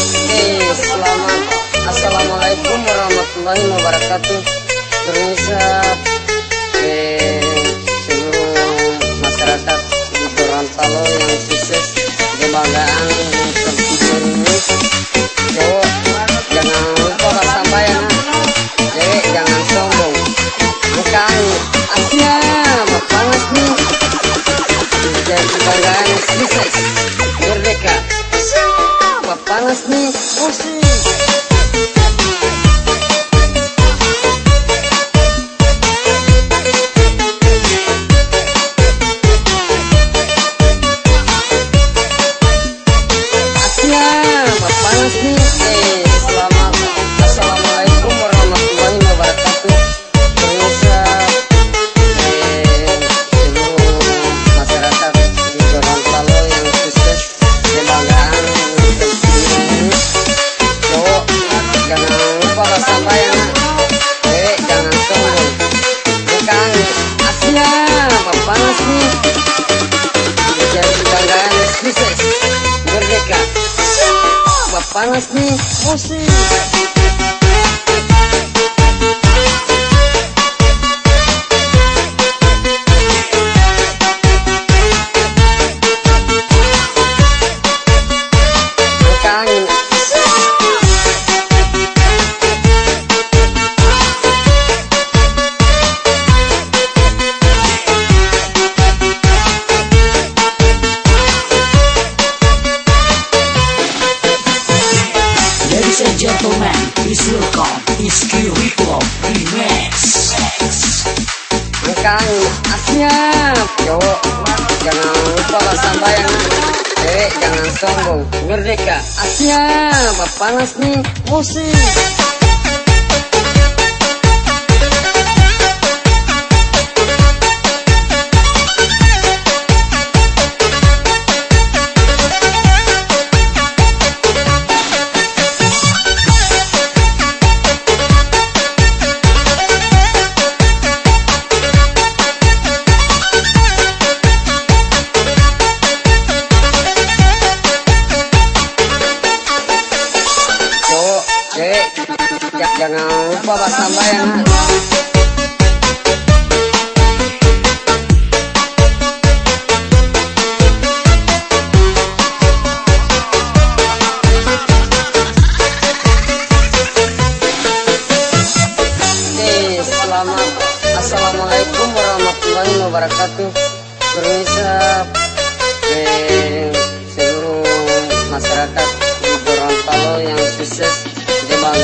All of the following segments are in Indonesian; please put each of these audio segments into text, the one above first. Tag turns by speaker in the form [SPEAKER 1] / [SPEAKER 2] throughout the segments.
[SPEAKER 1] Oke, selamat Assalamualaikum warahmatullahi wabarakatuh. Pemirsa eh, seluruh masyarakat di Gorontalo yang panas nih panas nih musik Bukan lupa sampah ya cewek jangan sombong. Merdeka. Asia panas nih? Musik jangan lupa bahas sampah ya Assalamualaikum warahmatullahi wabarakatuh. Seluruh masyarakat di Gorontalo yang sukses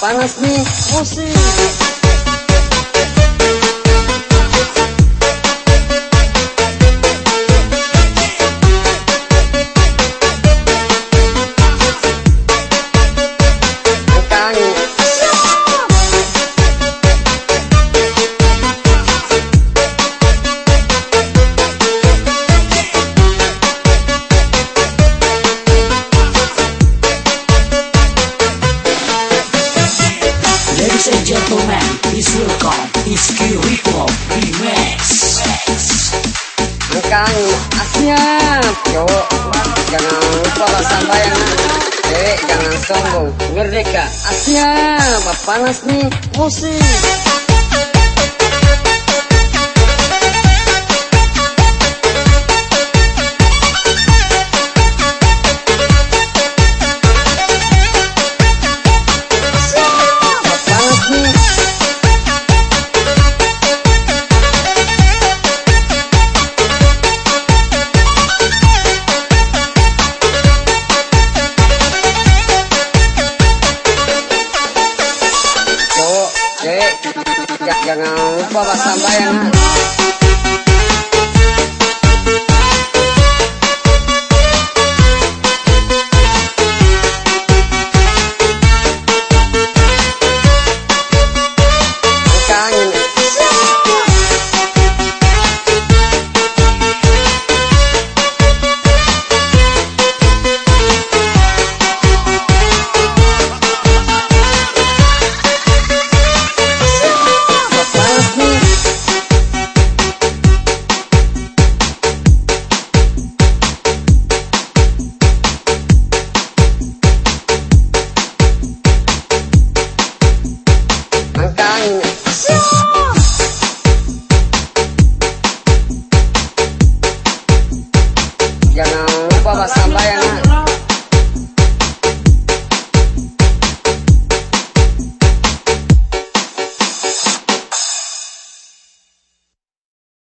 [SPEAKER 1] panas nih. Musik
[SPEAKER 2] Ladies and gentlemen, please welcome Iski Hip-Hop Remix.
[SPEAKER 1] bukan Asia. Cowok jangan lupa sampah ya cewek jangan sombong. Merdeka Asia. Panas nih musik sambayangan Baba Samba.